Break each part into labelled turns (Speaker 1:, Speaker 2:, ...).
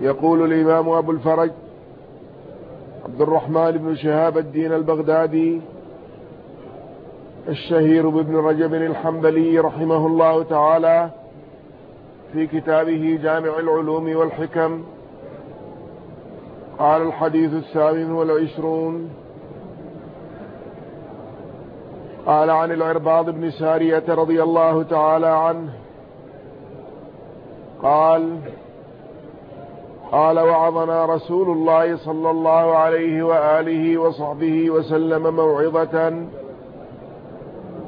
Speaker 1: يقول الإمام أبو الفرج عبد الرحمن بن شهاب الدين البغدادي الشهير بابن رجب الحنبلي رحمه الله تعالى في كتابه جامع العلوم والحكم. قال الحديث الثامن والعشرون. قال عن العرباض بن سارية رضي الله تعالى عنه. قال قال وعظنا رسول الله صلى الله عليه وآله وصحبه وسلم موعظة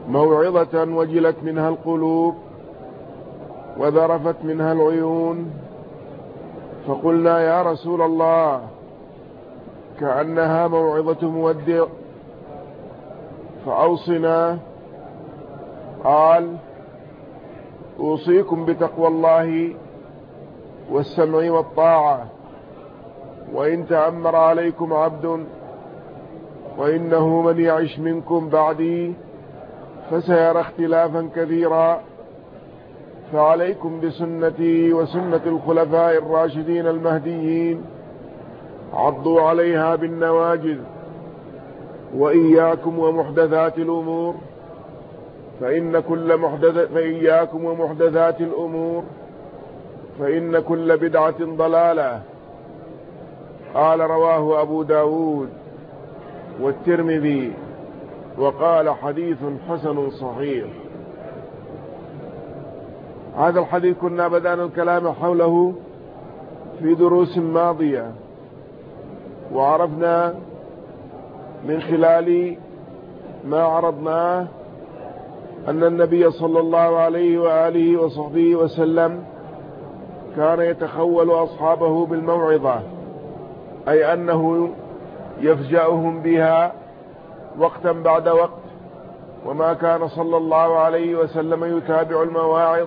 Speaker 1: موعظة وجلت منها القلوب وذرفت منها العيون. فقلنا يا رسول الله كأنها موعظة مودع. فأوصنا. قال أوصيكم بتقوى الله والسمع والطاعة. وإن تأمر عليكم عبد وإنه من يعش منكم بعدي فسيرى اختلافا كثيرا. فعليكم بسنتي وسنة الخلفاء الراشدين المهديين. عضوا عليها بالنواجذ. وإياكم ومحدثات الأمور. فإن كل محدث فإياكم ومحدثات الأمور. فإن كل بدعة ضلالة. قال رواه أبو داود والترمذي وقال حديث حسن صحيح. هذا الحديث كنا بدأنا الكلام حوله في دروس ماضية وعرفنا من خلال ما عرضناه أن النبي صلى الله عليه وآله وصحبه وسلم كان يتخول أصحابه بالموعظة أي أنه يفجأهم بها وقتا بعد وقت وما كان صلى الله عليه وسلم يتابع المواعظ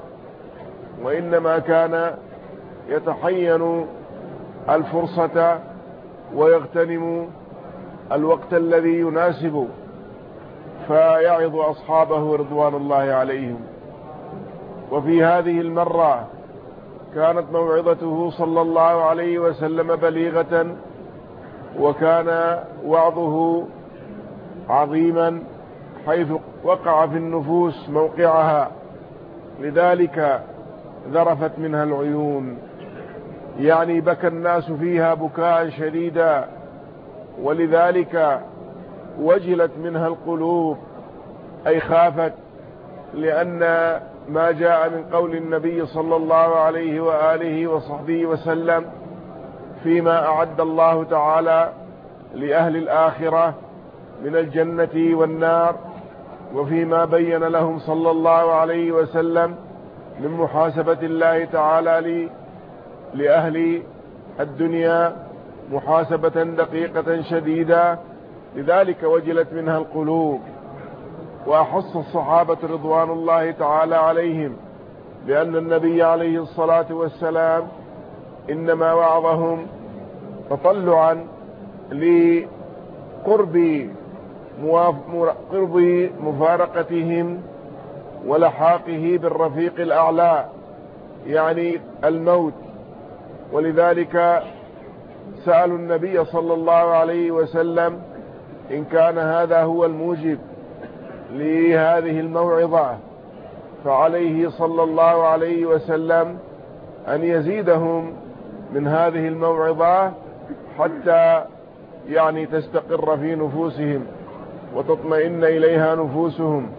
Speaker 1: وإنما كان يتحين الفرصة ويغتنم الوقت الذي يناسب فيعظ أصحابه رضوان الله عليهم. وفي هذه المرة كانت موعظته صلى الله عليه وسلم بليغة وكان وعظه عظيما حيث وقع في النفوس موقعها. لذلك ذرفت منها العيون. يعني بكى الناس فيها بكاء شديدا. ولذلك وجلت منها القلوب أي خافت لأن ما جاء من قول النبي صلى الله عليه وآله وصحبه وسلم فيما أعد الله تعالى لأهل الآخرة من الجنة والنار وفيما بين لهم صلى الله عليه وسلم من محاسبة الله تعالى لأهل الدنيا محاسبة دقيقة شديدة لذلك وجلت منها القلوب. وأحص الصحابة رضوان الله تعالى عليهم بأن النبي عليه الصلاة والسلام إنما وعظهم تطلعا لقرب قرب مفارقتهم ولحاقه بالرفيق الأعلى يعني الموت. ولذلك سألوا النبي صلى الله عليه وسلم إن كان هذا هو الموجب. لهذه الموعظة فعليه صلى الله عليه وسلم أن يزيدهم من هذه الموعظة حتى يعني تستقر في نفوسهم وتطمئن إليها نفوسهم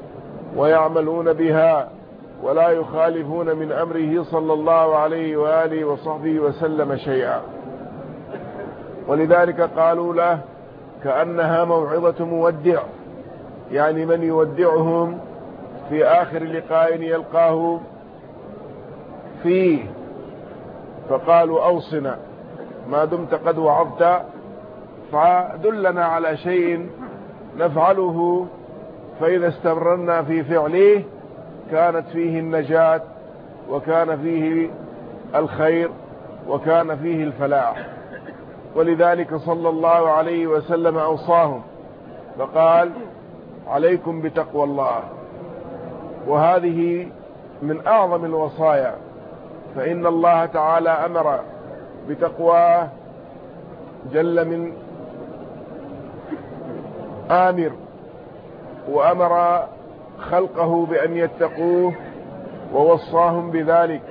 Speaker 1: ويعملون بها ولا يخالفون من أمره صلى الله عليه وآله وصحبه وسلم شيئا. ولذلك قالوا له كأنها موعظة مودع. يعني من يودعهم في آخر لقاء يلقاه فيه. فقالوا أوصنا ما دمت قد وعظت فدلنا على شيء نفعله فإذا استمرنا في فعله كانت فيه النجاة وكان فيه الخير وكان فيه الفلاح. ولذلك صلى الله عليه وسلم أوصاهم فقال عليكم بتقوى الله. وهذه من أعظم الوصايا. فإن الله تعالى أمر بتقواه جل من آمر وأمر خلقه بأن يتقوه ووصاهم بذلك.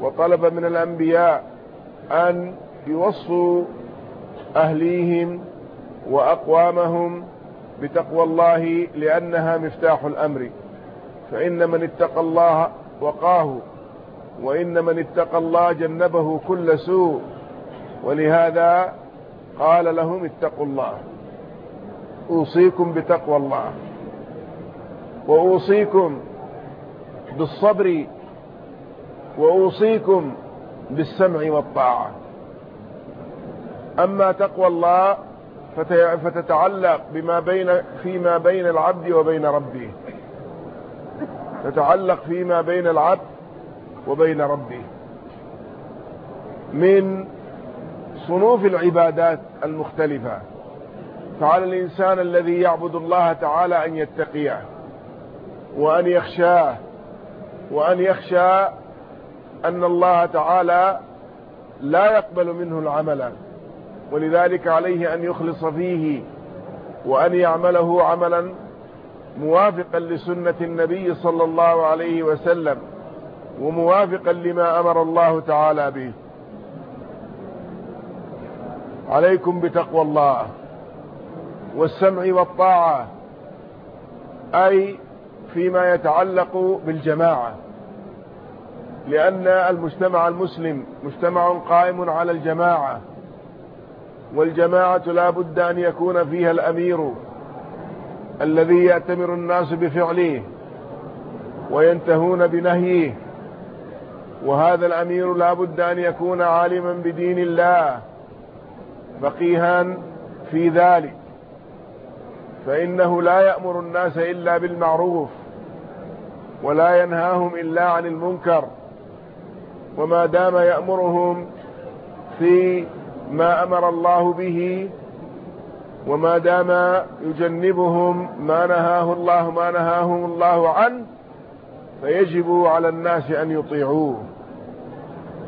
Speaker 1: وطلب من الأنبياء أن يوصوا أهليهم وأقوامهم بتقوى الله لأنها مفتاح الأمر. فإن من اتقى الله وقاه وإن من اتقى الله جنبه كل سوء. ولهذا قال لهم اتقوا الله. أوصيكم بتقوى الله. وأوصيكم بالصبر. وأوصيكم بالسمع والطاعة. أما تقوى الله فتتعلق بما بين فيما بين العبد وبين ربه. تتعلق فيما بين العبد وبين ربه. من صنوف العبادات المختلفة. فعلى الإنسان الذي يعبد الله تعالى أن يتقيه وأن يخشاه وأن يخشى أن الله تعالى لا يقبل منه العمل. ولذلك عليه أن يخلص فيه وأن يعمله عملا موافقا لسنة النبي صلى الله عليه وسلم وموافقا لما أمر الله تعالى به. عليكم بتقوى الله والسمع والطاعة أي فيما يتعلق بالجماعة لأن المجتمع المسلم مجتمع قائم على الجماعة. والجماعة لا بد أن يكون فيها الأمير الذي يأتمر الناس بفعله وينتهون بنهيه. وهذا الأمير لا بد أن يكون عالما بدين الله فقيها في ذلك. فإنه لا يأمر الناس إلا بالمعروف ولا ينهاهم إلا عن المنكر. وما دام يأمرهم في ما أمر الله به وما دام يجنبهم ما نهاه الله ما نهاهم الله عنه فيجب على الناس أن يطيعوه.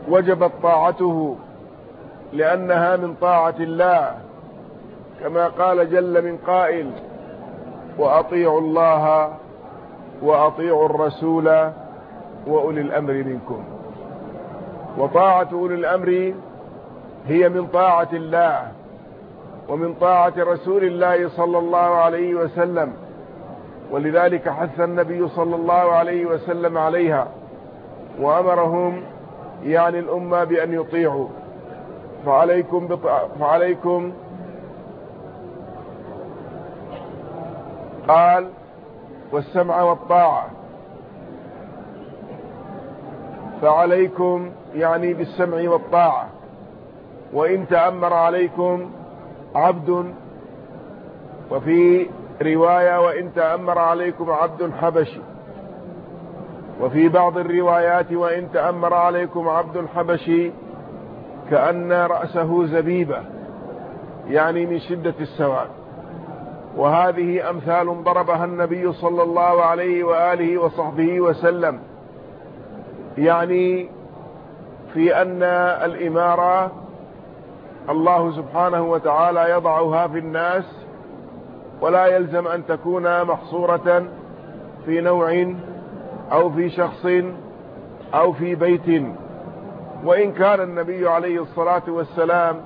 Speaker 1: وجبت طاعته لأنها من طاعة الله كما قال جل من قائل وأطيعوا الله وأطيعوا الرسول وأولي الأمر منكم. وطاعة أولي الأمر هي من طاعة الله ومن طاعة رسول الله صلى الله عليه وسلم ولذلك حث النبي صلى الله عليه وسلم عليها وأمرهم يعني الأمة بأن يطيعوا. فعليكم, بطع... فعليكم قال والسمع والطاعة. فعليكم يعني بالسمع والطاعة. وإن تأمر عليكم عبد وفي رواية وإن تأمر عليكم عبد حبشي وفي بعض الروايات وإن تأمر عليكم عبد حبشي كأن رأسه زبيبة يعني من شدة السواد. وهذه أمثال ضربها النبي صلى الله عليه وآله وصحبه وسلم يعني في أن الإمارة الله سبحانه وتعالى يضعها في الناس ولا يلزم أن تكون محصورة في نوع أو في شخص أو في بيت. وإن كان النبي عليه الصلاة والسلام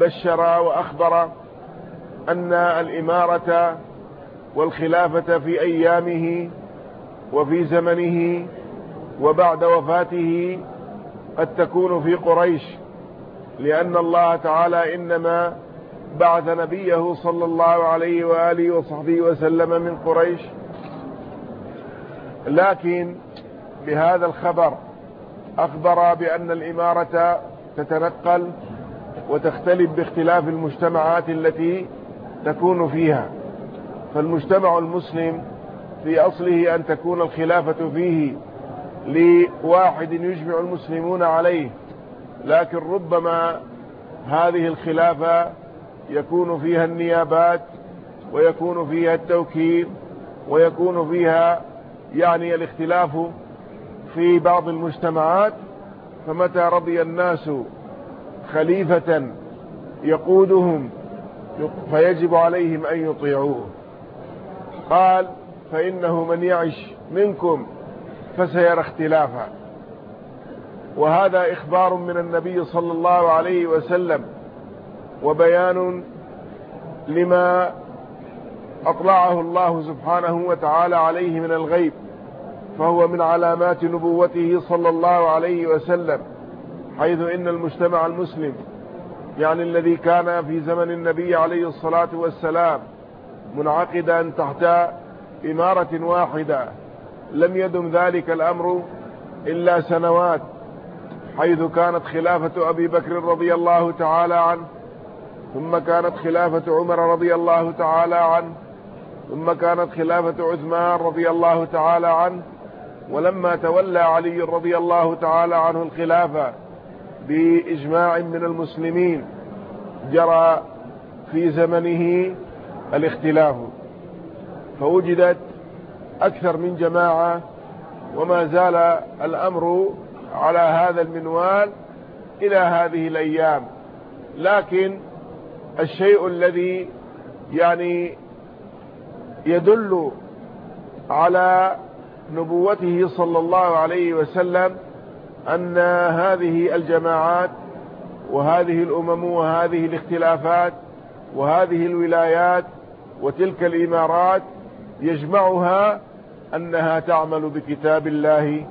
Speaker 1: بشر وأخبر أن الإمارة والخلافة في أيامه وفي زمنه وبعد وفاته قد تكون في قريش. لأن الله تعالى إنما بعث نبيه صلى الله عليه وآله وصحبه وسلم من قريش. لكن بهذا الخبر أخبر بأن الإمارة تتنقل وتختلف باختلاف المجتمعات التي تكون فيها. فالمجتمع المسلم في أصله أن تكون الخلافة فيه لواحد يجمع المسلمون عليه. لكن ربما هذه الخلافة يكون فيها النيابات ويكون فيها التوكيل ويكون فيها يعني الاختلاف في بعض المجتمعات. فمتى رضي الناس خليفة يقودهم فيجب عليهم أن يطيعوه؟ قال فإنه من يعش منكم فسيرى اختلافا. وهذا إخبار من النبي صلى الله عليه وسلم وبيان لما أطلعه الله سبحانه وتعالى عليه من الغيب فهو من علامات نبوته صلى الله عليه وسلم حيث إن المجتمع المسلم يعني الذي كان في زمن النبي عليه الصلاة والسلام منعقدا تحت إمارة واحدة لم يدم ذلك الأمر إلا سنوات. حيث كانت خلافة أبي بكر رضي الله تعالى عنه ثم كانت خلافة عمر رضي الله تعالى عنه ثم كانت خلافة عثمان رضي الله تعالى عنه ولما تولى علي رضي الله تعالى عنه الخلافة بإجماع من المسلمين جرى في زمنه الاختلاف. فوجدت أكثر من جماعة وما زال الأمر على هذا المنوال إلى هذه الأيام. لكن الشيء الذي يعني يدل على نبوته صلى الله عليه وسلم أن هذه الجماعات وهذه الأمم وهذه الاختلافات وهذه الولايات وتلك الإمارات يجمعها أنها تعمل بكتاب الله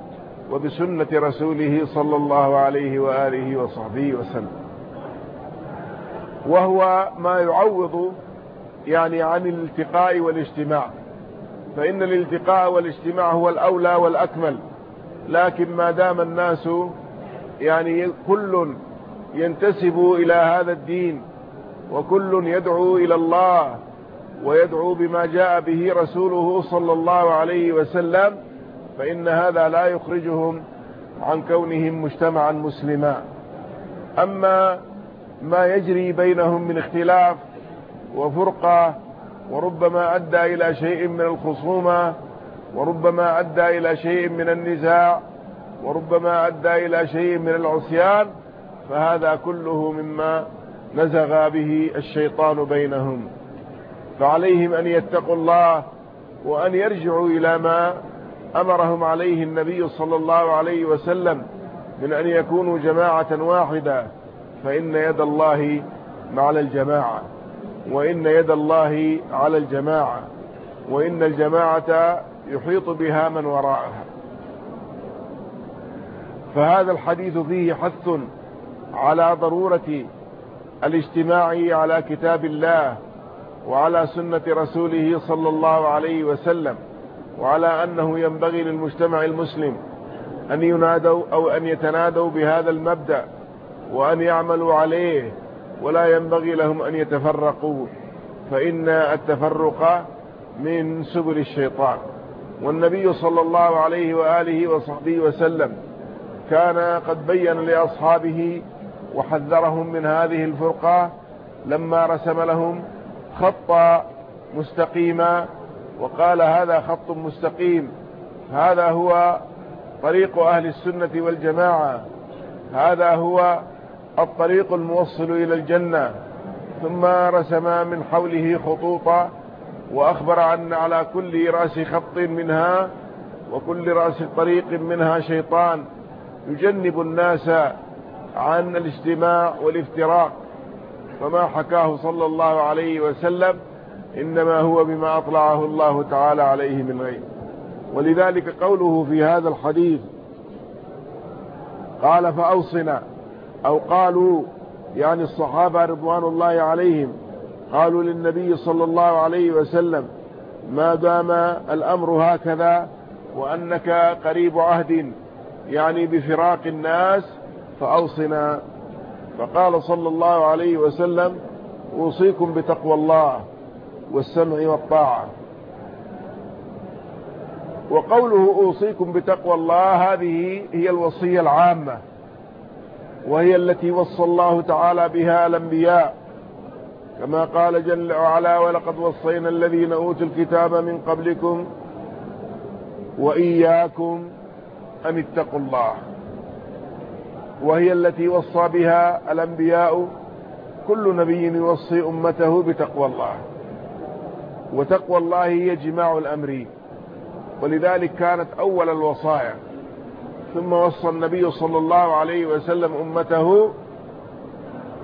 Speaker 1: وبسنة رسوله صلى الله عليه وآله وصحبه وسلم. وهو ما يعوض يعني عن الالتقاء والاجتماع. فإن الالتقاء والاجتماع هو الأولى والأكمل. لكن ما دام الناس يعني كل ينتسب إلى هذا الدين وكل يدعو إلى الله ويدعو بما جاء به رسوله صلى الله عليه وسلم فإن هذا لا يخرجهم عن كونهم مجتمعا مسلما. أما ما يجري بينهم من اختلاف وفرقة وربما أدى إلى شيء من الخصومة وربما أدى إلى شيء من النزاع وربما أدى إلى شيء من العصيان فهذا كله مما نزغ به الشيطان بينهم. فعليهم أن يتقوا الله وأن يرجعوا إلى ما أمرهم عليه النبي صلى الله عليه وسلم من أن يكونوا جماعة واحدة فإن يد الله مع الجماعة وإن يد الله على الجماعة وإن الجماعة يحيط بها من وراءها. فهذا الحديث فيه حث على ضرورة الاجتماع على كتاب الله وعلى سنة رسوله صلى الله عليه وسلم. وعلى أنه ينبغي للمجتمع المسلم أن ينادوا أو أن يتنادوا بهذا المبدأ وأن يعملوا عليه ولا ينبغي لهم أن يتفرقوا. فإن التفرق من سبل الشيطان. والنبي صلى الله عليه وآله وصحبه وسلم كان قد بين لأصحابه وحذرهم من هذه الفرقة لما رسم لهم خط مستقيما وقال هذا خط مستقيم. هذا هو طريق أهل السنة والجماعة. هذا هو الطريق الموصل إلى الجنة. ثم رسم من حوله خطوطا وأخبر أن على كل رأس خط منها وكل رأس طريق منها شيطان يجنب الناس عن الاجتماع والافتراق. فما حكاه صلى الله عليه وسلم إنما هو بما أطلعه الله تعالى عليه من غير. ولذلك قوله في هذا الحديث قال فأوصنا. أو قالوا يعني الصحابة رضوان الله عليهم قالوا للنبي صلى الله عليه وسلم ما دام الأمر هكذا وأنك قريب عهد يعني بفراق الناس فأوصنا. فقال صلى الله عليه وسلم أوصيكم بتقوى الله. والسمع والطاعة. وقوله أوصيكم بتقوى الله هذه هي الوصية العامة وهي التي وصى الله تعالى بها الأنبياء. كما قال جل وعلا ولقد وصينا الذين أوتوا الكتاب من قبلكم وإياكم أن اتقوا الله. وهي التي وصى بها الأنبياء كل نبي يوصي أمته بتقوى الله. وتقوى الله هي جماع الأمر. ولذلك كانت أول الوصايا. ثم وصى النبي صلى الله عليه وسلم أمته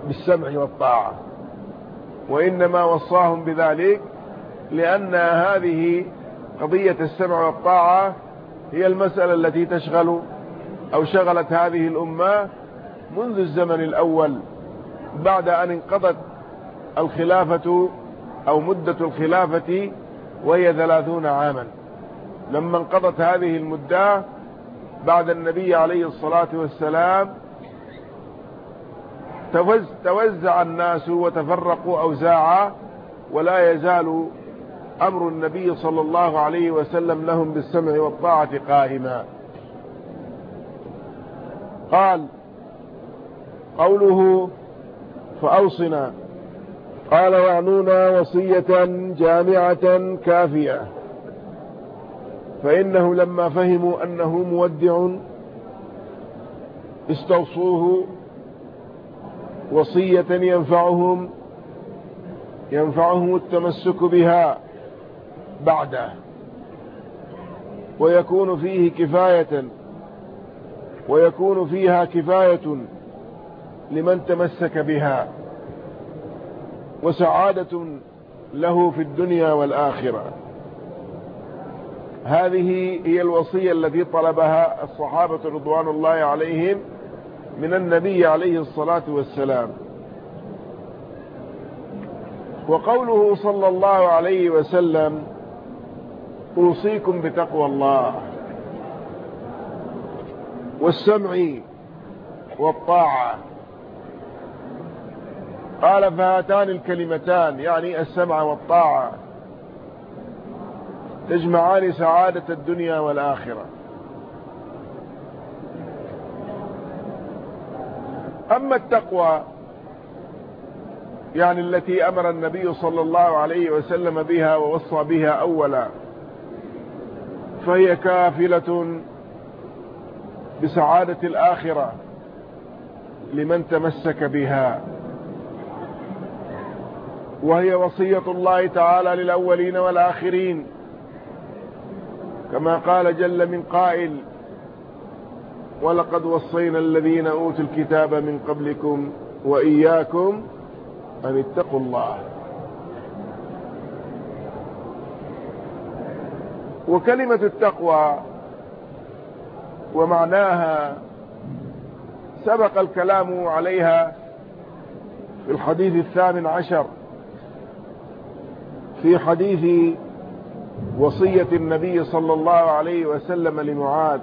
Speaker 1: بالسمع والطاعة. وإنما وصاهم بذلك لأن هذه قضية السمع والطاعة هي المسألة التي تشغل أو شغلت هذه الأمة منذ الزمن الأول بعد أن انقضت الخلافة أو مدة الخلافة وهي ثلاثون عاما. لما انقضت هذه المدة بعد النبي عليه الصلاة والسلام توزع الناس وتفرقوا أوزاعا ولا يزال أمر النبي صلى الله عليه وسلم لهم بالسمع والطاعة قائما. قال قوله فأوصنا. قال وعنونا وصية جامعة كافية. فإنه لما فهموا أنه مودع استوصوه وصية ينفعهم ينفعهم التمسك بها بعده. ويكون فيه كفاية ويكون فيها كفاية لمن تمسك بها. وسعادة له في الدنيا والآخرة. هذه هي الوصية التي طلبها الصحابة رضوان الله عليهم من النبي عليه الصلاة والسلام. وقوله صلى الله عليه وسلم أوصيكم بتقوى الله والسمع والطاعة. قال فهاتان الكلمتان يعني السمع والطاعة. تجمعان سعادة الدنيا والآخرة. أما التقوى يعني التي أمر النبي صلى الله عليه وسلم بها ووصى بها أولا فهي كافلة بسعادة الآخرة لمن تمسك بها. وهي وصية الله تعالى للأولين والآخرين. كما قال جل من قائل ولقد وصينا الذين أوتوا الكتاب من قبلكم وإياكم أن اتقوا الله وكلمة التقوى ومعناها سبق الكلام عليها في الحديث الثامن عشر. في حديث وصية النبي صلى الله عليه وسلم لمعاذ.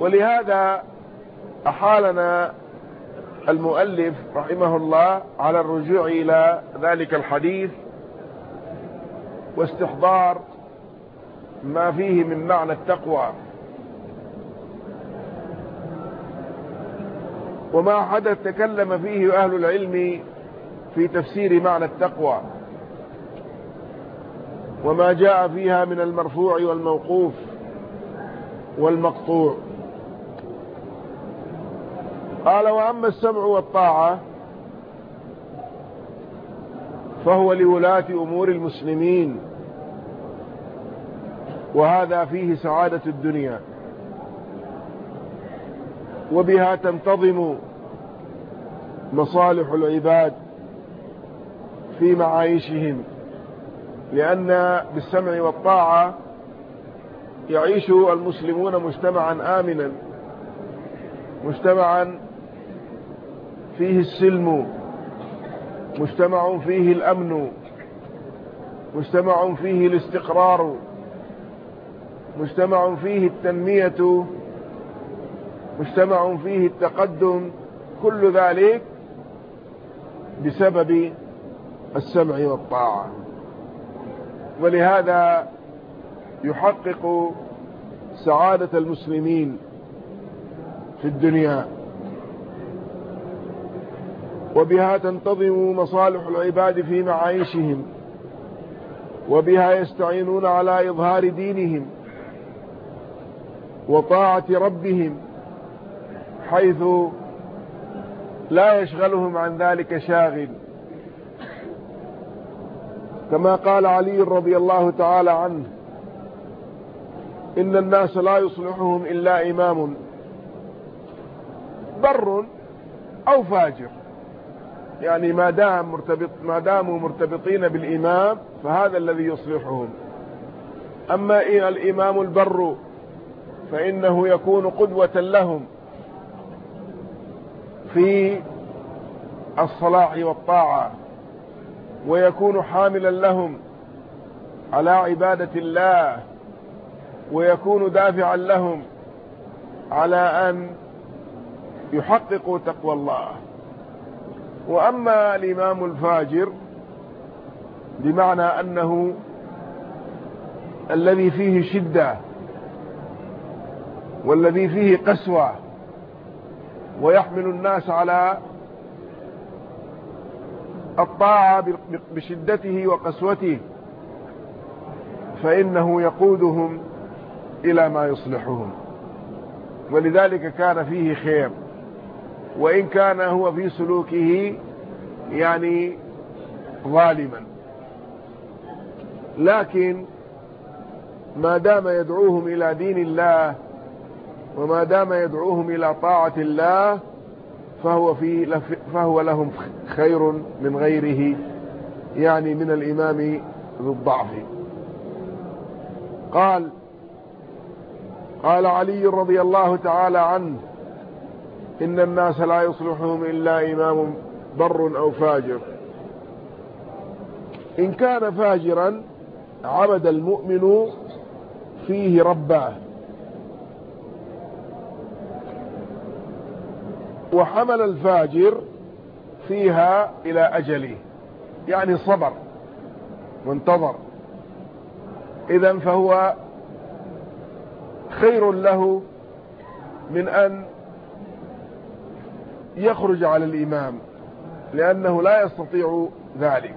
Speaker 1: ولهذا أحالنا المؤلف رحمه الله على الرجوع إلى ذلك الحديث واستحضار ما فيه من معنى التقوى. وما حدث تكلم فيه أهل العلم في تفسير معنى التقوى. وما جاء فيها من المرفوع والموقوف والمقطوع. قال وأما السمع والطاعة فهو لولاة أمور المسلمين وهذا فيه سعادة الدنيا. وبها تنتظم مصالح العباد في معايشهم لأن بالسمع والطاعة يعيش المسلمون مجتمعا آمنا مجتمعا فيه السلم مجتمع فيه الأمن مجتمع فيه الاستقرار مجتمع فيه التنمية مجتمع فيه التقدم كل ذلك بسبب السمع والطاعة. ولهذا يحقق سعادة المسلمين في الدنيا. وبها تنتظم مصالح العباد في معايشهم. وبها يستعينون على إظهار دينهم وطاعة ربهم. حيث لا يشغلهم عن ذلك شاغل. كما قال علي رضي الله تعالى عنه إن الناس لا يصلحهم إلا إمام. بر أو فاجر. يعني ما دام مرتبط ما داموا مرتبطين بالإمام فهذا الذي يصلحهم. أما إن الإمام البر فإنه يكون قدوة لهم. في الصلاح والطاعة ويكون حاملا لهم على عبادة الله ويكون دافعا لهم على أن يحققوا تقوى الله. وأما الإمام الفاجر بمعنى أنه الذي فيه شدة والذي فيه قسوة ويحمل الناس على الطاعة بشدته وقسوته فإنه يقودهم إلى ما يصلحهم. ولذلك كان فيه خير. وإن كان هو في سلوكه يعني ظالما. لكن ما دام يدعوهم إلى دين الله وما دام يدعوهم إلى طاعة الله فهو, في فهو لهم خير من غيره يعني من الإمام ذو الضعف. قال قال علي رضي الله تعالى عنه إن الناس لا يصلحهم إلا إمام بر أو فاجر. إن كان فاجرا عبد المؤمن فيه رباه. وحمل الفاجر فيها إلى أجله يعني صبر وانتظر إذا فهو خير له من أن يخرج على الإمام لأنه لا يستطيع ذلك.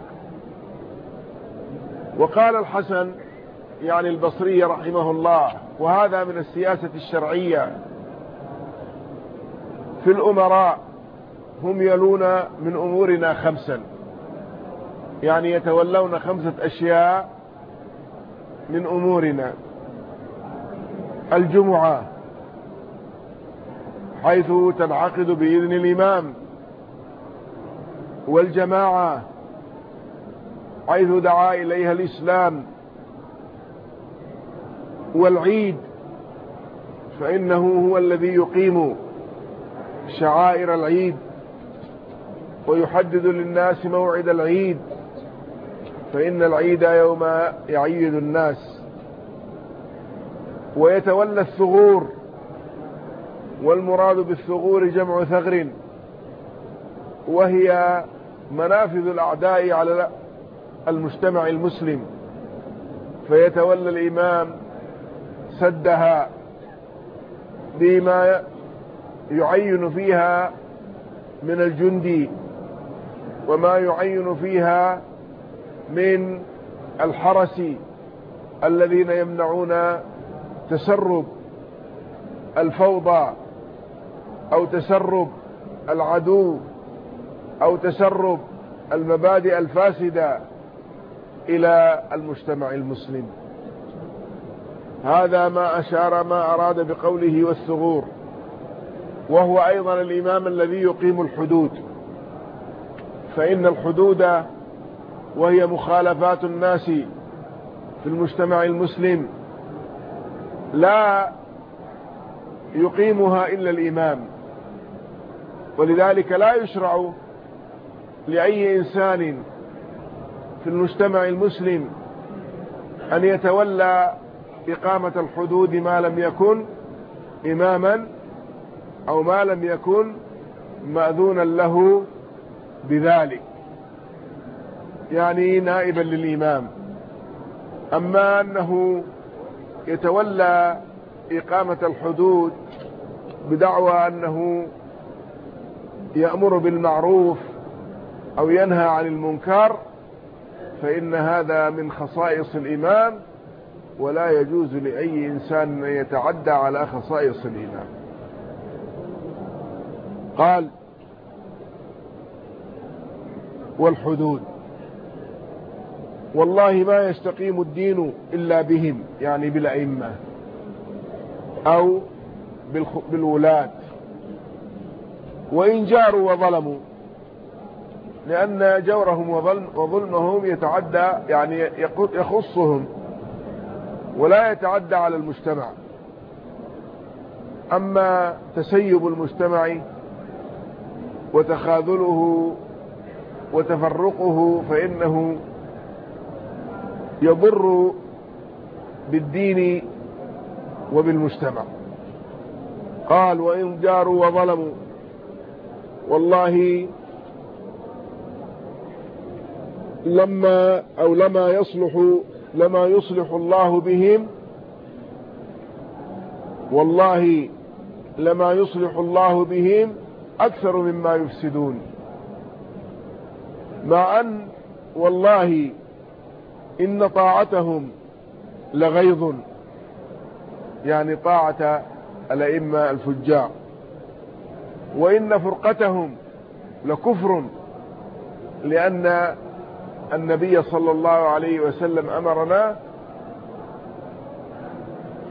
Speaker 1: وقال الحسن يعني البصري رحمه الله وهذا من السياسة الشرعية في الأمراء هم يلون من أمورنا خمسا. يعني يتولون خمسة أشياء من أمورنا. الجمعة حيث تنعقد بإذن الإمام. والجماعة حيث دعا إليها الإسلام. والعيد فإنه هو الذي يقيم شعائر العيد ويحدد للناس موعد العيد فإن العيد يوم يعيد الناس. ويتولى الثغور والمراد بالثغور جمع ثغر وهي منافذ الأعداء على المجتمع المسلم. فيتولى الإمام سدها بما يعين فيها من الجندي وما يعين فيها من الحرس الذين يمنعون تسرب الفوضى أو تسرب العدو أو تسرب المبادئ الفاسدة إلى المجتمع المسلم. هذا ما أشار ما أراد بقوله والثغور. وهو أيضا الإمام الذي يقيم الحدود. فإن الحدود وهي مخالفات الناس في المجتمع المسلم لا يقيمها إلا الإمام. ولذلك لا يشرع لأي إنسان في المجتمع المسلم أن يتولى إقامة الحدود ما لم يكن إماما أو ما لم يكن مأذونا له بذلك. يعني نائبا للإمام. أما أنه يتولى إقامة الحدود بدعوى أنه يأمر بالمعروف أو ينهى عن المنكر فإن هذا من خصائص الإمام ولا يجوز لأي إنسان أن يتعدى على خصائص الإيمان. قال والحدود. والله ما يستقيم الدين إلا بهم يعني بالأئمة أو بالولاة. وإن جاروا وظلموا لأن جورهم وظلمهم يتعدى يعني يخصهم ولا يتعدى على المجتمع. أما تسيب المجتمع وتخاذله وتفرقه فإنه يضر بالدين وبالمجتمع. قال وإن جاروا وظلموا والله لما أو لما يصلح لما يصلح الله بهم والله لما يصلح الله بهم أكثر مما يفسدون. مع أن والله إن طاعتهم لغيظ. يعني طاعة الأئمة الفجار وإن فرقتهم لكفر. لأن النبي صلى الله عليه وسلم أمرنا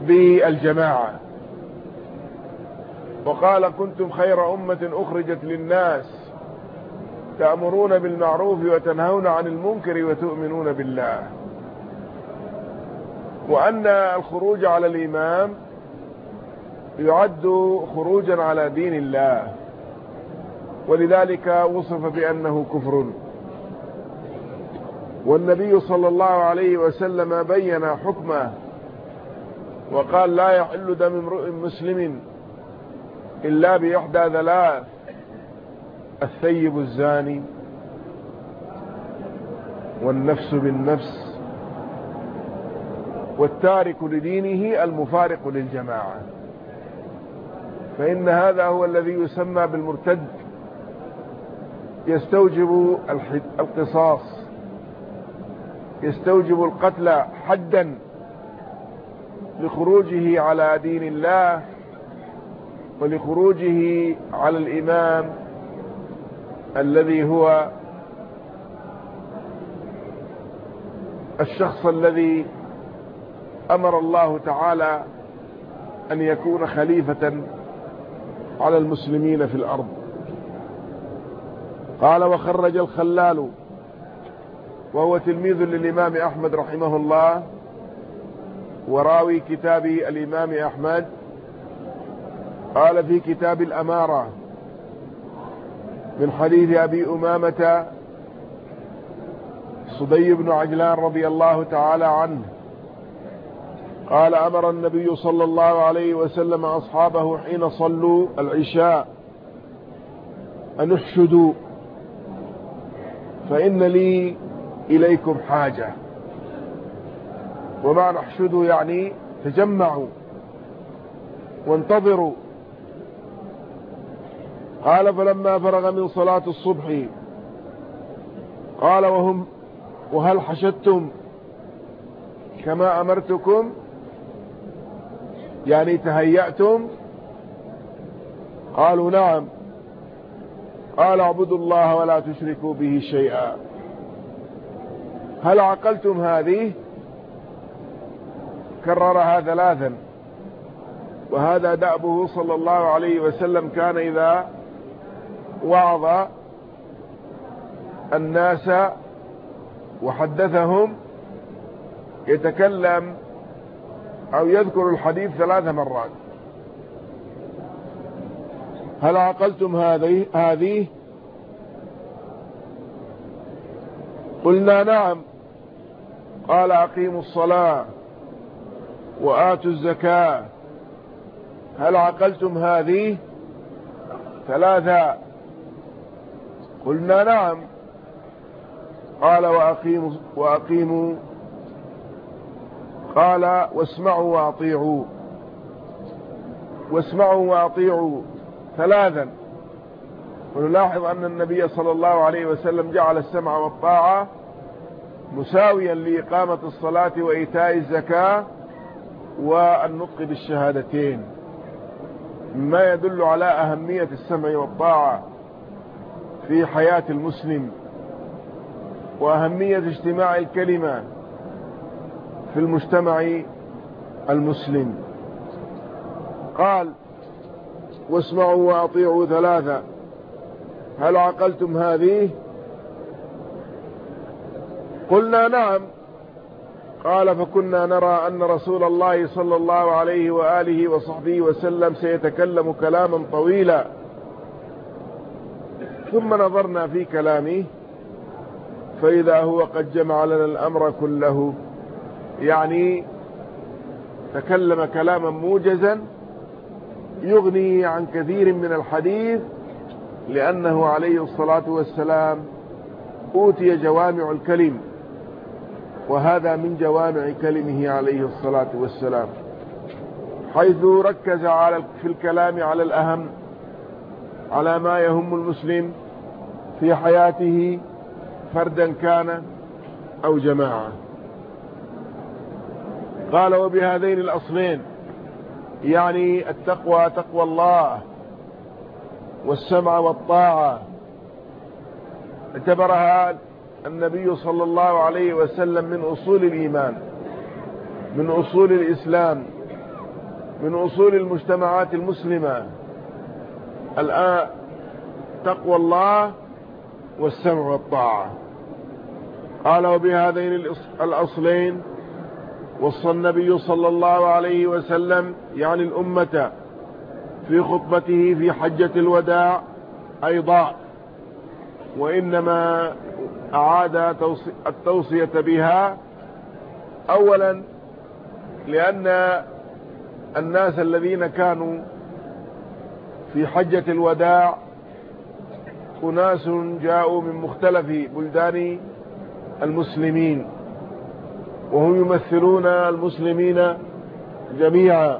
Speaker 1: بالجماعة. وقال كنتم خير أمة أخرجت للناس تأمرون بالمعروف وتنهون عن المنكر وتؤمنون بالله. وأن الخروج على الإمام يعد خروجا على دين الله. ولذلك وصف بأنه كفر. والنبي صلى الله عليه وسلم بين حكمه وقال لا يحل دم امرئ مسلم إلا بإحدى ثلاث. الثيب الزاني والنفس بالنفس والتارك لدينه المفارق للجماعة. فإن هذا هو الذي يسمى بالمرتد. يستوجب القصاص. يستوجب القتل حدا لخروجه على دين الله. ولخروجه على الإمام الذي هو الشخص الذي أمر الله تعالى أن يكون خليفة على المسلمين في الأرض. قال وخرج الخلال وهو تلميذ للإمام أحمد رحمه الله وراوي كتاب الإمام أحمد قال في كتاب الأمارة من حديث أبي أمامة صدي بن عجلان رضي الله تعالى عنه قال أمر النبي صلى الله عليه وسلم أصحابه حين صلوا العشاء أن احشدوا فإن لي إليكم حاجة. ومعنى احشدوا يعني تجمعوا وانتظروا. قال فلما فرغ من صلاة الصبح قال وهم وهل حشدتم كما أمرتكم؟ يعني تهيأتم؟ قالوا نعم. قال اعبدوا الله ولا تشركوا به شيئا. هل عقلتم هذه؟ كررها ثلاثا وهذا دأبه صلى الله عليه وسلم كان إذا وعظ الناس وحدثهم يتكلم أو يذكر الحديث ثلاث مرات. هل عقلتم هذه؟ قلنا نعم. قال أقيموا الصلاة وآتوا الزكاة. هل عقلتم هذه؟ ثلاثة. قلنا نعم. قال وأقيموا, وأقيموا. قال واسمعوا وأطيعوا. واسمعوا وأطيعوا ثلاثا. ونلاحظ أن النبي صلى الله عليه وسلم جعل السمع والطاعة مساويا لإقامة الصلاة وإيتاء الزكاة والنطق بالشهادتين. ما يدل على أهمية السمع والطاعة. في حياة المسلم وأهمية اجتماع الكلمة في المجتمع المسلم. قال واسمعوا وأطيعوا ثلاثة. هل عقلتم هذه؟ قلنا نعم قال فكنا نرى أن رسول الله صلى الله عليه وآله وصحبه وسلم سيتكلم كلاما طويلا ثم نظرنا في كلامه فإذا هو قد جمع لنا الأمر كله. يعني تكلم كلاما موجزا يغني عن كثير من الحديث لأنه عليه الصلاة والسلام أوتي جوامع الكلم وهذا من جوامع كلمه عليه الصلاة والسلام. حيث ركز على في الكلام على الأهم. على ما يهم المسلم في حياته فردا كان أو جماعة. قال وبهذين الأصلين يعني التقوى تقوى الله والسمع والطاعة. اعتبرها النبي صلى الله عليه وسلم من أصول الإيمان من أصول الإسلام من أصول المجتمعات المسلمة. الآن تقوى الله والسمع والطاعة. قال وبهذين الأصلين وصى النبي صلى الله عليه وسلم يعني الأمة في خطبته في حجة الوداع أيضا وإنما أعاد التوصية بها أولا لأن الناس الذين كانوا في حجة الوداع أناس جاءوا من مختلف بلدان المسلمين وهم يمثلون المسلمين جميعا.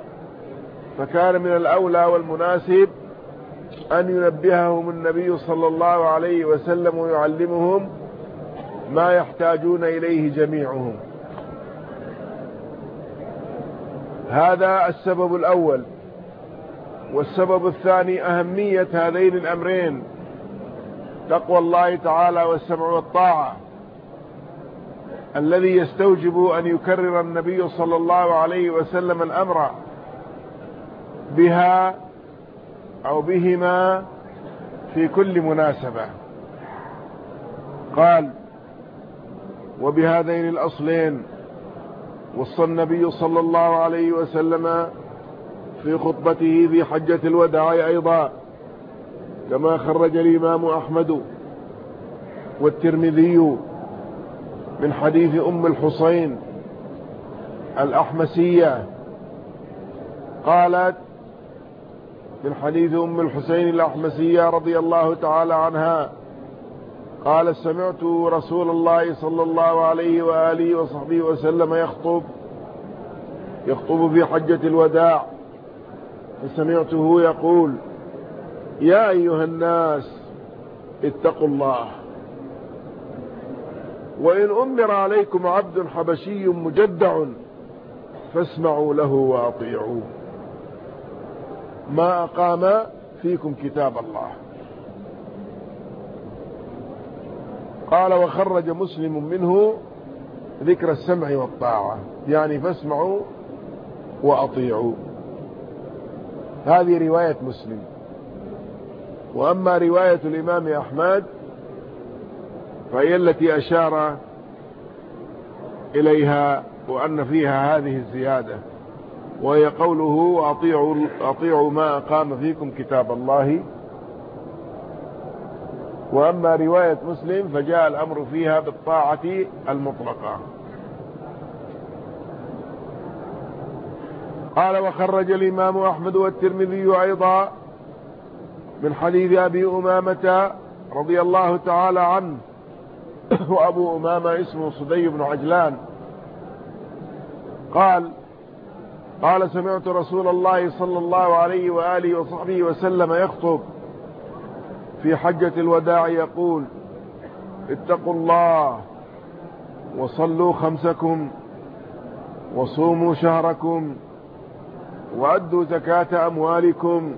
Speaker 1: فكان من الأولى والمناسب أن ينبههم النبي صلى الله عليه وسلم ويعلمهم ما يحتاجون إليه جميعهم. هذا السبب الأول. والسبب الثاني أهمية هذين الأمرين تقوى الله تعالى والسمع والطاعة. الذي يستوجب أن يكرر النبي صلى الله عليه وسلم الأمر بها أو بهما في كل مناسبة. قال وبهذين الأصلين وصى النبي صلى الله عليه وسلم في خطبته في حجة الوداع أيضا كما خرج الإمام أحمد والترمذي من حديث أم الحسين الأحمسية قالت من حديث أم الحسين الأحمسية رضي الله تعالى عنها قال سمعت رسول الله صلى الله عليه وآله وصحبه وسلم يخطب يخطب في حجة الوداع فسمعته يقول يا أيها الناس اتقوا الله. وإن أمر عليكم عبد حبشي مجدع فاسمعوا له وأطيعوه. ما أقام فيكم كتاب الله. قال وخرج مسلم منه ذكر السمع والطاعة. يعني فاسمعوا وأطيعوا هذه رواية مسلم. وأما رواية الإمام أحمد فهي التي أشار إليها وأن فيها هذه الزيادة وهي قوله وأطيعوا أطيعوا ما أقام فيكم كتاب الله وأما رواية مسلم فجاء الأمر فيها بالطاعة المطلقة. قال وخرج الإمام أحمد والترمذي أيضا من حديث أبي أمامة رضي الله تعالى عنه وأبو أمامة اسمه صدي بن عجلان. قال قال سمعت رسول الله صلى الله عليه وآله وصحبه وسلم يخطب في حجة الوداع يقول اتقوا الله وصلوا خمسكم وصوموا شهركم وأدوا زكاة أموالكم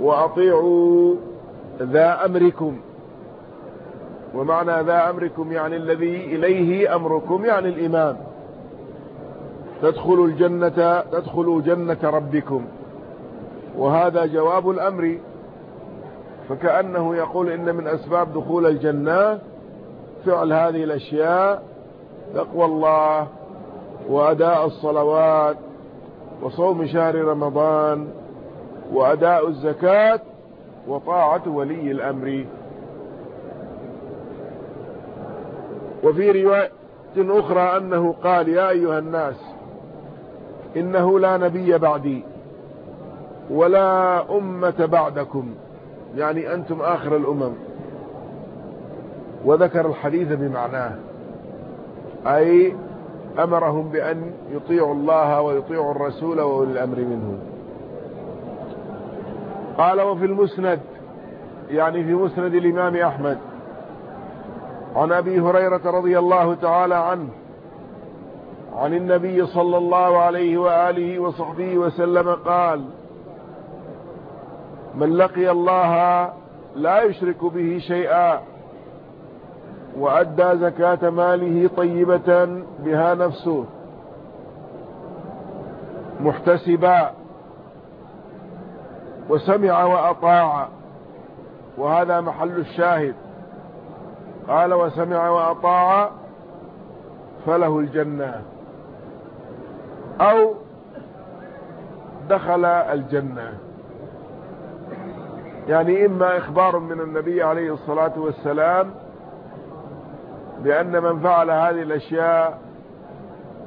Speaker 1: وأطيعوا ذا أمركم. ومعنى ذا أمركم يعني الذي إليه أمركم يعني الإمام تدخلوا الجنة تدخلوا جنة ربكم. وهذا جواب الأمر. فكأنه يقول إن من أسباب دخول الجنة فعل هذه الأشياء تقوى الله وأداء الصلوات وصوم شهر رمضان وأداء الزكاة وطاعة ولي الأمر. وفي رواية أخرى أنه قال يا أيها الناس إنه لا نبي بعدي ولا أمة بعدكم. يعني أنتم آخر الأمم. وذكر الحديث بمعناه. أي أمرهم بأن يطيعوا الله ويطيعوا الرسول وأولي الأمر منهم. قال وفي المسند يعني في مسند الإمام أحمد عن أبي هريرة رضي الله تعالى عنه عن النبي صلى الله عليه وآله وصحبه وسلم قال من لقي الله لا يشرك به شيئا وأدى زكاة ماله طيبة بها نفسه محتسبا وسمع وأطاع وهذا محل الشاهد. قال وسمع وأطاع فله الجنة أو دخل الجنة. يعني إما إخبار من النبي عليه الصلاة والسلام بأن من فعل هذه الأشياء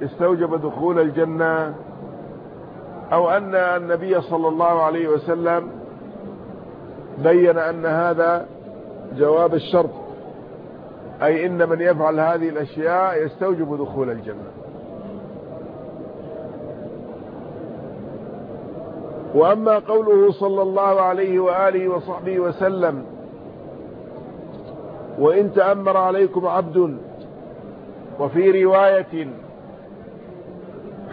Speaker 1: استوجب دخول الجنة أو أن النبي صلى الله عليه وسلم بين أن هذا جواب الشرط أي إن من يفعل هذه الأشياء يستوجب دخول الجنة. وأما قوله صلى الله عليه وآله وصحبه وسلم وإن تأمر عليكم عبد وفي رواية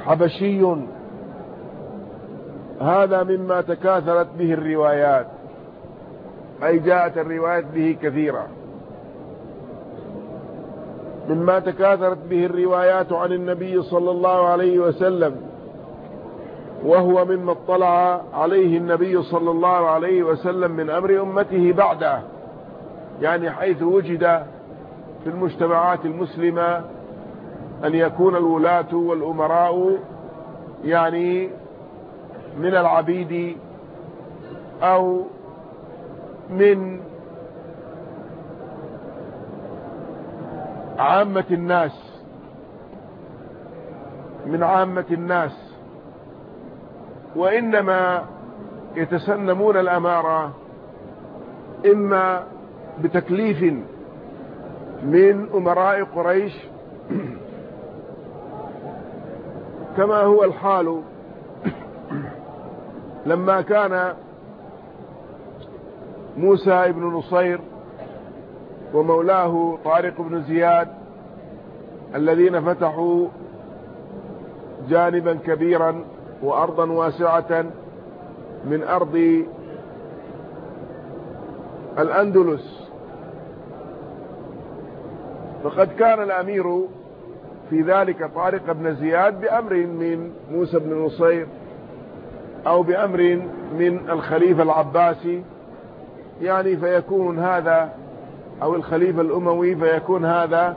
Speaker 1: حبشي هذا مما تكاثرت به الروايات أي جاءت الروايات به كثيرة. مما تكاثرت به الروايات عن النبي صلى الله عليه وسلم وهو مما اطلع عليه النبي صلى الله عليه وسلم من أمر أمته بعده. يعني حيث وجد في المجتمعات المسلمة أن يكون الولاة والأمراء يعني من العبيد أو من عامة الناس من عامة الناس. وإنما يتسنمون الأمارة إما بتكليف من أمراء قريش. كما هو الحال لما كان موسى بن نصير ومولاه طارق بن زياد الذين فتحوا جانبا كبيرا وأرضا واسعة من أرض الأندلس. فقد كان الأمير في ذلك طارق بن زياد بأمر من موسى بن نصير أو بأمر من الخليفة العباسي يعني فيكون هذا أو الخليفة الأموي فيكون هذا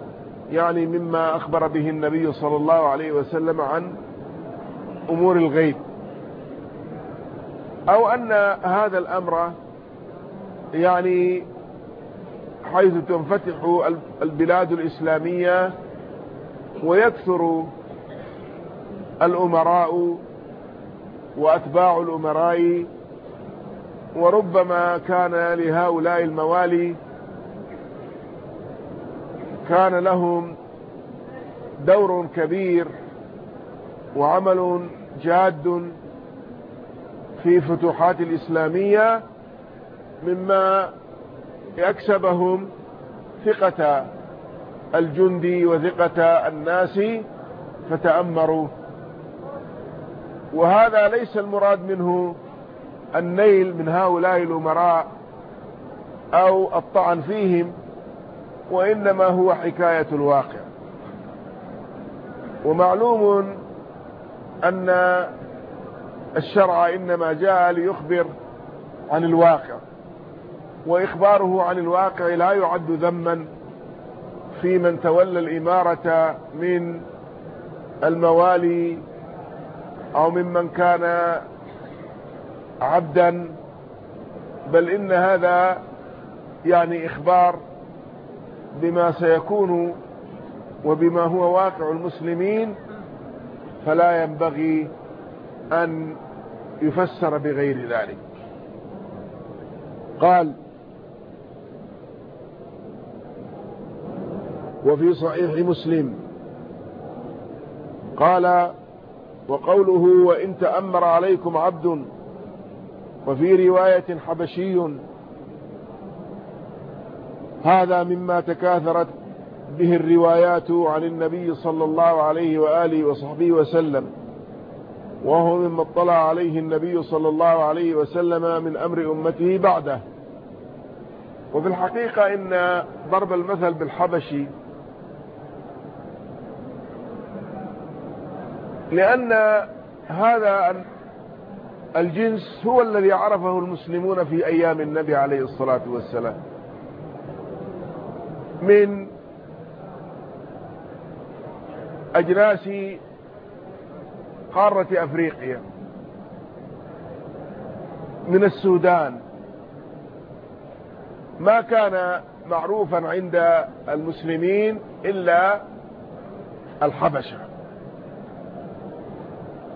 Speaker 1: يعني مما أخبر به النبي صلى الله عليه وسلم عن أمور الغيب. أو أن هذا الأمر يعني حيث تنفتح البلاد الإسلامية ويكثر الأمراء وأتباع الأمراء وربما كان لهؤلاء الموالي كان لهم دور كبير وعمل جاد في فتوحات الإسلامية مما يكسبهم ثقة الجندي وثقة الناس فتأمروا. وهذا ليس المراد منه النيل من هؤلاء الأمراء أو الطعن فيهم وإنما هو حكاية الواقع. ومعلوم أن الشرع إنما جاء ليخبر عن الواقع. وإخباره عن الواقع لا يعد ذما في من تولى الإمارة من الموالي أو ممن كان عبدا بل إن هذا يعني إخبار بما سيكون وبما هو واقع المسلمين فلا ينبغي أن يفسر بغير ذلك. قال وفي صحيح مسلم. قال وقوله وإن تأمر عليكم عبد وفي رواية حبشي هذا مما تكاثرت به الروايات عن النبي صلى الله عليه وآله وصحبه وسلم وهو مما اطلع عليه النبي صلى الله عليه وسلم من أمر أمته بعده. وفي الحقيقة إن ضرب المثل بالحبشي لأن هذا الجنس هو الذي عرفه المسلمون في أيام النبي عليه الصلاة والسلام. من أجناس قارة أفريقيا من السودان. ما كان معروفا عند المسلمين إلا الحبشة.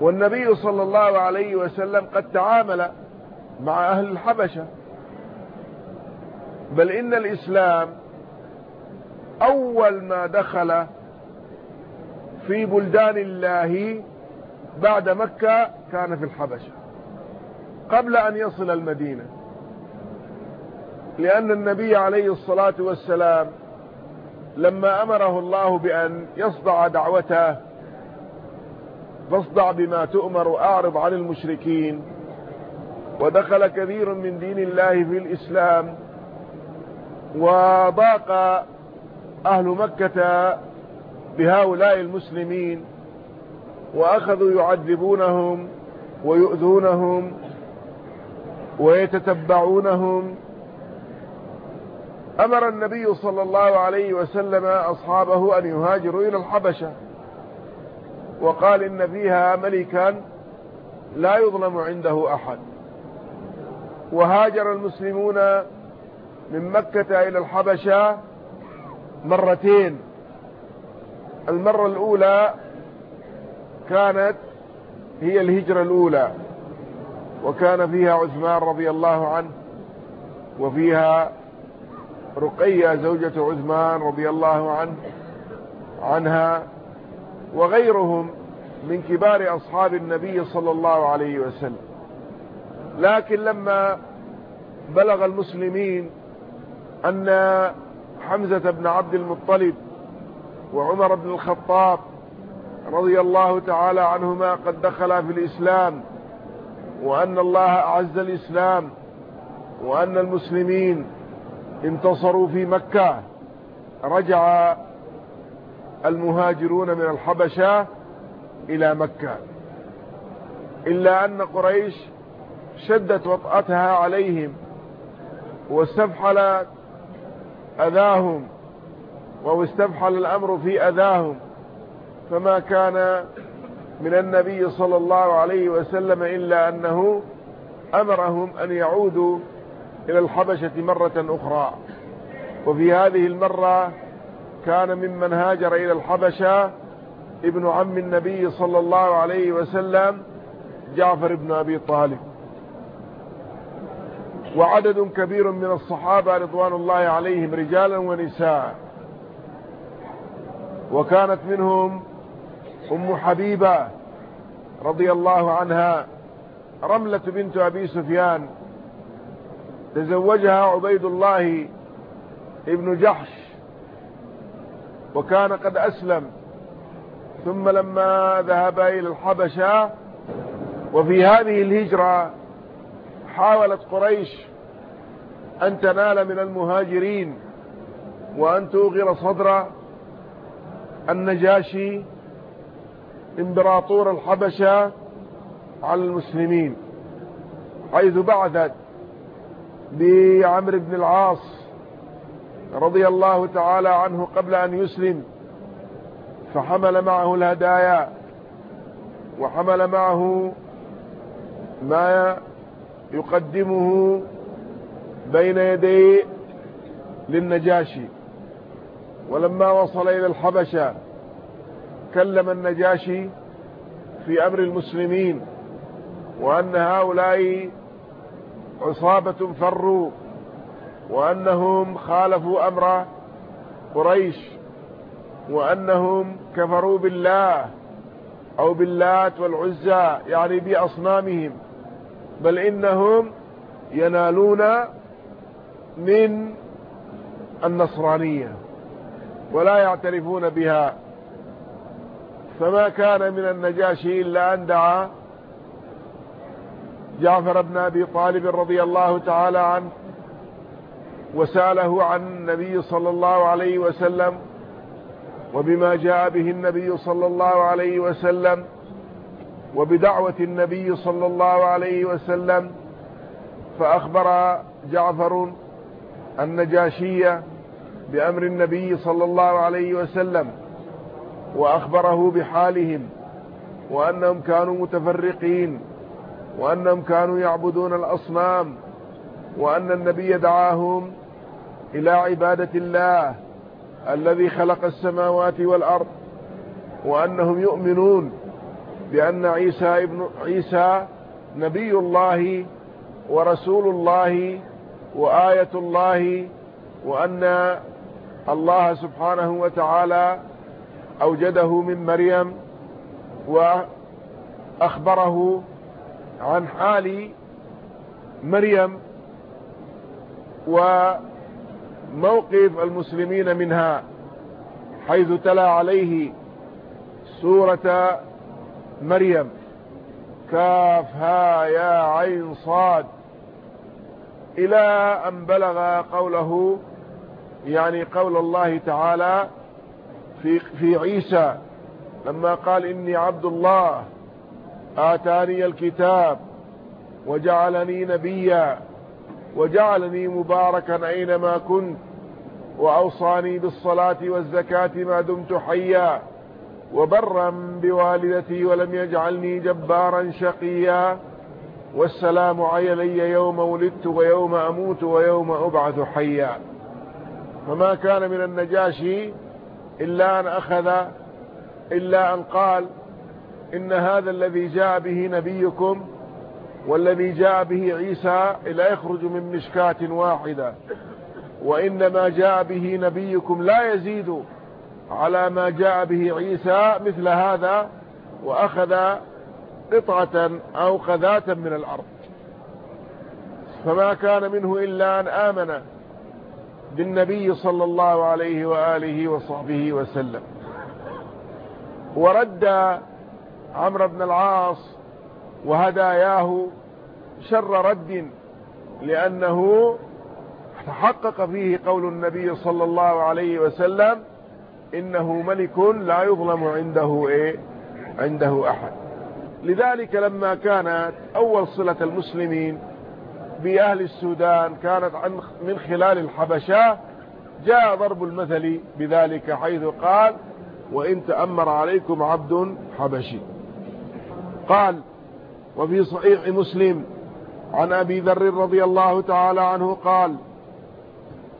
Speaker 1: والنبي صلى الله عليه وسلم قد تعامل مع أهل الحبشة. بل إن الإسلام أول ما دخل في بلدان الله بعد مكة كان في الحبشة قبل أن يصل المدينة. لأن النبي عليه الصلاة والسلام لما أمره الله بأن يصدع دعوته فاصدع بما تؤمر وأعرض عن المشركين. ودخل كثير من دين الله في الإسلام. وضاق أهل مكة بهؤلاء المسلمين. وأخذوا يعذبونهم ويؤذونهم ويتتبعونهم. أمر النبي صلى الله عليه وسلم أصحابه أن يهاجروا إلى الحبشة. وقال إن فيها ملكا لا يظلم عنده أحد. وهاجر المسلمون من مكة إلى الحبشة مرتين. المرة الأولى كانت هي الهجرة الأولى وكان فيها عثمان رضي الله عنه وفيها رقية زوجة عثمان رضي الله عنه عنها وغيرهم من كبار أصحاب النبي صلى الله عليه وسلم. لكن لما بلغ المسلمين أن حمزة بن عبد المطلب وعمر بن الخطاب رضي الله تعالى عنهما قد دخلا في الإسلام وأن الله أعز الإسلام وأن المسلمين انتصروا في مكة رجع المهاجرون من الحبشة إلى مكة. إلا أن قريش شدت وطأتها عليهم واستفحلت أذاهم واستفحل الأمر في أذاهم. فما كان من النبي صلى الله عليه وسلم إلا أنه أمرهم أن يعودوا إلى الحبشة مرة أخرى. وفي هذه المرة كان ممن هاجر إلى الحبشة ابن عم النبي صلى الله عليه وسلم جعفر بن أبي طالب. وعدد كبير من الصحابة رضوان الله عليهم رجالا ونساء. وكانت منهم أم حبيبة رضي الله عنها رملة بنت أبي سفيان. تزوجها عبيد الله ابن جحش. وكان قد أسلم. ثم لما ذهب إلى الحبشة وفي هذه الهجرة حاولت قريش أن تنال من المهاجرين وأن توغر صدر النجاشي إمبراطور الحبشة على المسلمين حيث بعثت بعمر بن العاص رضي الله تعالى عنه قبل أن يسلم فحمل معه الهدايا وحمل معه ما يقدمه بين يديه للنجاشي. ولما وصل إلى الحبشة كلم النجاشي في أمر المسلمين وأن هؤلاء عصابة فروا. وأنهم خالفوا أمر قريش وأنهم كفروا بالله أو باللات والعزى يعني بأصنامهم بل إنهم ينالون من النصرانية ولا يعترفون بها. فما كان من النجاشي إلا أن دعا جعفر بن أبي طالب رضي الله تعالى عنه وسأله عن النبي صلى الله عليه وسلم وبما جاء به النبي صلى الله عليه وسلم وبدعوة النبي صلى الله عليه وسلم فأخبر جعفر النجاشية بأمر النبي صلى الله عليه وسلم وأخبره بحالهم وأنهم كانوا متفرقين وأنهم كانوا يعبدون الأصنام وأن النبي دعاهم إلى عبادة الله الذي خلق السماوات والأرض وأنهم يؤمنون بأن عيسى ابن عيسى نبي الله ورسول الله وآية الله وأن الله سبحانه وتعالى أوجده من مريم وأخبره عن حال مريم وموقف المسلمين منها حيث تلا عليه سورة مريم. كافها يا عين صاد. إلى أن بلغ قوله يعني قول الله تعالى في, في عيسى لما قال إني عبد الله آتاني الكتاب وجعلني نبيا. وجعلني مباركا أينما كنت وأوصاني بالصلاة والزكاة ما دمت حيا وبرا بوالدتي ولم يجعلني جبارا شقيا. والسلام علي يوم ولدت ويوم أموت ويوم أبعث حيا. فما كان من النجاشي إلا أن أخذ إلا أن قال إن هذا الذي جاء به نبيكم والذي جاء به عيسى لا يخرج من مشكاة واحدة. وإنما جاء به نبيكم لا يزيد على ما جاء به عيسى مثل هذا وأخذ قطعة أو قذاة من الأرض. فما كان منه إلا أن آمن بالنبي صلى الله عليه وآله وصحبه وسلم. ورد عمرو بن العاص وهداياه شر رد لأنه تحقق فيه قول النبي صلى الله عليه وسلم إنه ملك لا يظلم عنده إيه؟ عنده أحد. لذلك لما كانت أول صلة المسلمين بأهل السودان كانت عن من خلال الحبشة جاء ضرب المثل بذلك حيث قال وإن تأمر عليكم عبد حبشي قال وفي صحيح مسلم عن أبي ذر رضي الله تعالى عنه قال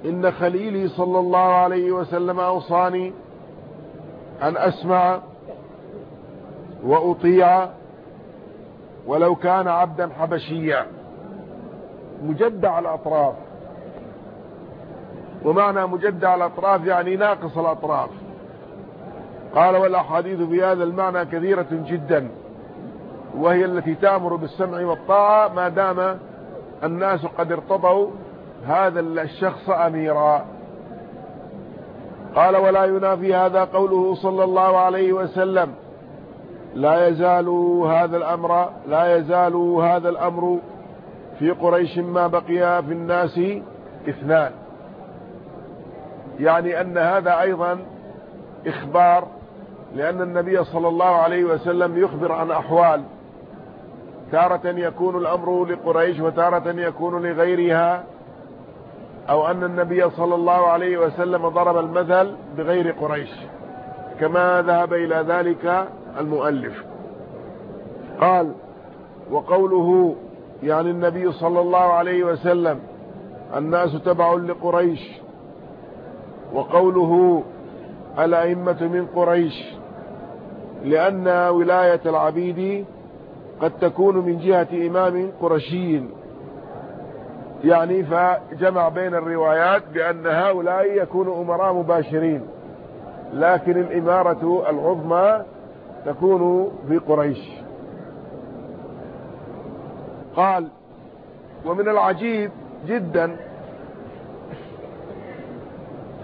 Speaker 1: إن خليلي صلى الله عليه وسلم أوصاني أن أسمع وأطيع ولو كان عبدا حبشيا. مجدع الأطراف. ومعنى مجدع الأطراف يعني ناقص الأطراف. قال والأحاديث في هذا المعنى كثيرة جدا. وهي التي تأمر بالسمع والطاعة ما دام الناس قد ارتضوا هذا الشخص أميرا. قال ولا ينافي هذا قوله صلى الله عليه وسلم. لا يزال هذا الأمر لا يزال هذا الأمر في قريش ما بقي في الناس إثنان. يعني أن هذا أيضا إخبار لأن النبي صلى الله عليه وسلم يخبر عن أحوال تارة يكون الأمر لقريش وتارة يكون لغيرها أو أن النبي صلى الله عليه وسلم ضرب المثل بغير قريش. كما ذهب إلى ذلك المؤلف. قال وقوله يعني النبي صلى الله عليه وسلم الناس تبع لقريش. وقوله الأئمة من قريش. لأن ولاية العبيد قد تكون من جهة إمام قرشي يعني فجمع بين الروايات بأن هؤلاء يكونوا أمراء مباشرين. لكن الإمارة العظمى تكون في قريش. قال ومن العجيب جدا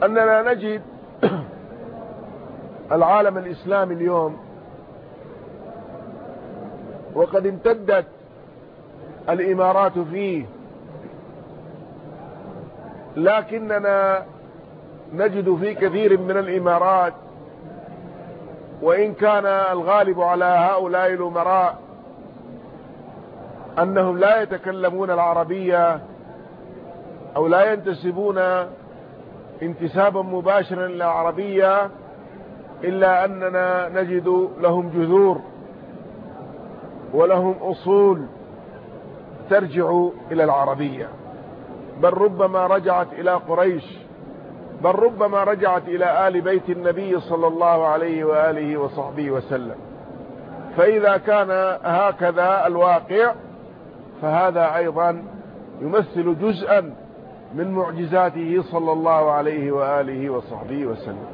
Speaker 1: أننا نجد العالم الإسلامي اليوم وقد امتدت الإمارات فيه. لكننا نجد في كثير من الإمارات وإن كان الغالب على هؤلاء الأمراء أنهم لا يتكلمون العربية أو لا ينتسبون انتسابا مباشرا إلى العربية إلا أننا نجد لهم جذور. ولهم أصول ترجع إلى العربية. بل ربما رجعت إلى قريش بل ربما رجعت إلى آل بيت النبي صلى الله عليه وآله وصحبه وسلم. فإذا كان هكذا الواقع فهذا أيضا يمثل جزءا من معجزاته صلى الله عليه وآله وصحبه وسلم.